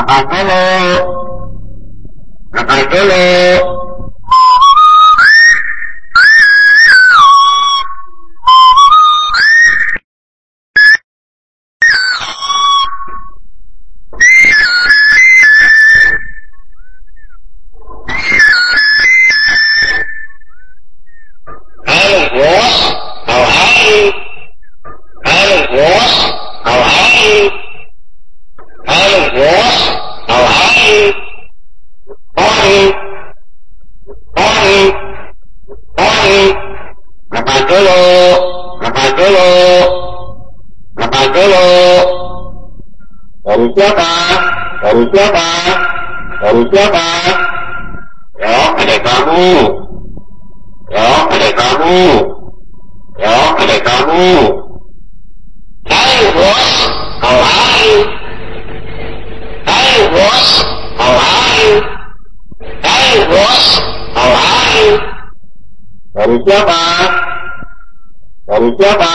Makan dulu. Makan dulu. Makan dulu. Makan dulu. Dari siapa? Dari siapa? Dari siapa? Ya, ada kamu. Ya, ada kamu. Ya, ada kamu. Hai bos, oh hai. Hai bos, oh hai. Hai bos, oh hai. Dari siapa? Dari siapa?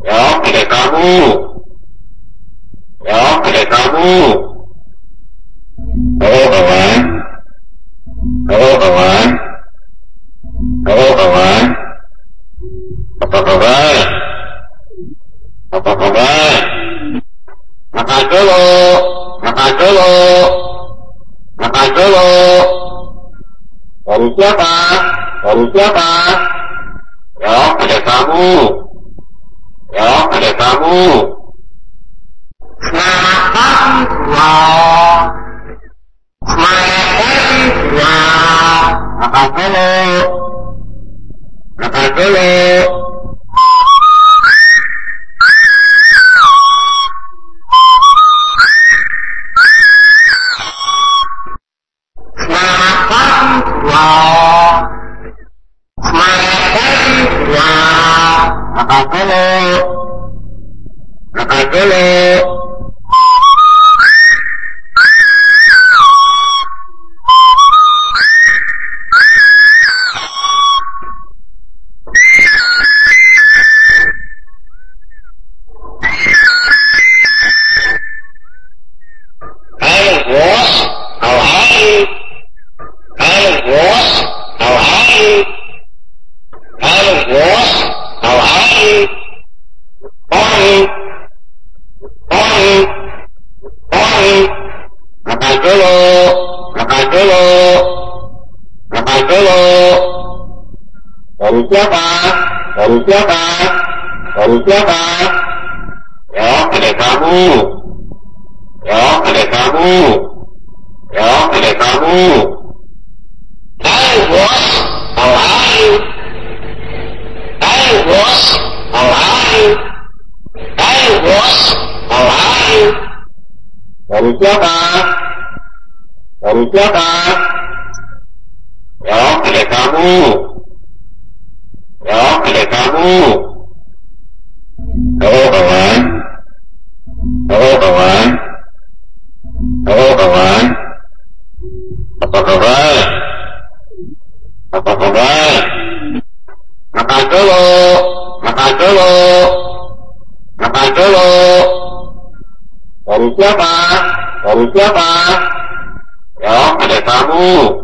Ya, ada kamu. Ya, ada kamu. Halo kawan. Halo kawan. Halo kawan. Apa kabar? Apa kabar? Makan dulu. Makan dulu. Makan dulu. Dari siapa? Dari siapa? Ya, ada kamu. Ya, ada kamu. Selamat pagi, Tuan. Selamat pagi, Tuan. Makan dulu. Makan dulu. Tuan. Makan Makan dulu. Dari siapa? Dari siapa? Dari siapa? Ya, ada kamu. Ya, ada kamu. Ya, ada kamu. Hai bos, oh hai. Hai bos, oh hai. Hai bos, oh hai. Dari siapa? Dari siapa? Ya, kamu. Ya, ada kamu. Halo kawan. Halo kawan. Halo kawan. Apa kabar? Apa kabar? Makan dulu. Makan dulu. Makan dulu. Dari siapa? Dari siapa? Ya, ada kamu.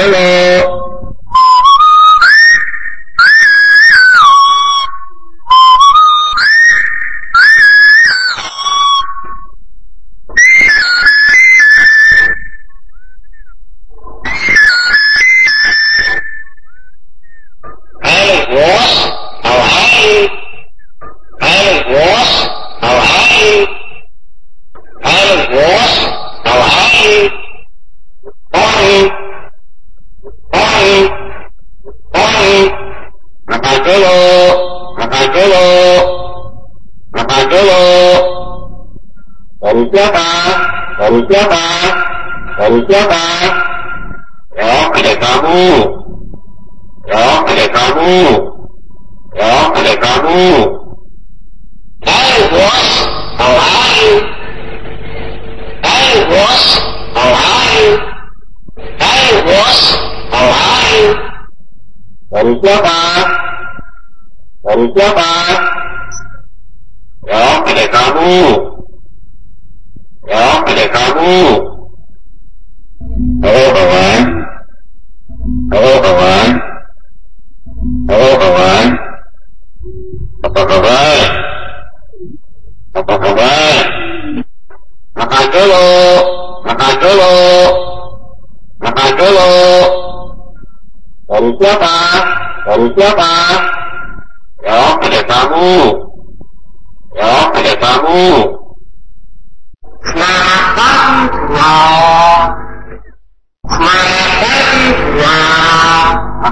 kamu. Dari siapa? Dari siapa? Ya, ada kamu. Ya, ada kamu. Ya, ada kamu. Hey, boss. How are you? Hey, boss. How are you? Hey, boss. How are you? Dari siapa? Dari siapa? Ya, ada kamu. Ya, ada ô Halo kawan. Halo kawan. Halo kawan. Apa kabar? Apa kabar? Makan dulu. Makan dulu. Makan dulu. Dari siapa? Dari siapa? Ya, ada kamu. Ya, ada kamu.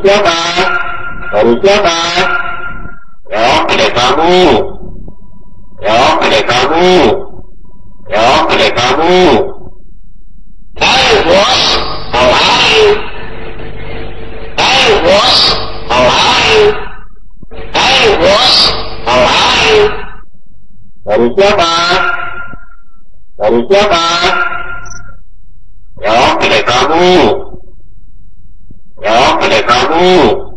siapa? Dari siapa? Ya, ada kamu. Ya, ada kamu. Ya, ada kamu. Hey, boss. How are you? Hey, boss. How are you? Hey, boss. How are you? Dari siapa? Dari siapa? Ya, ada kamu. Ya, ada kamu.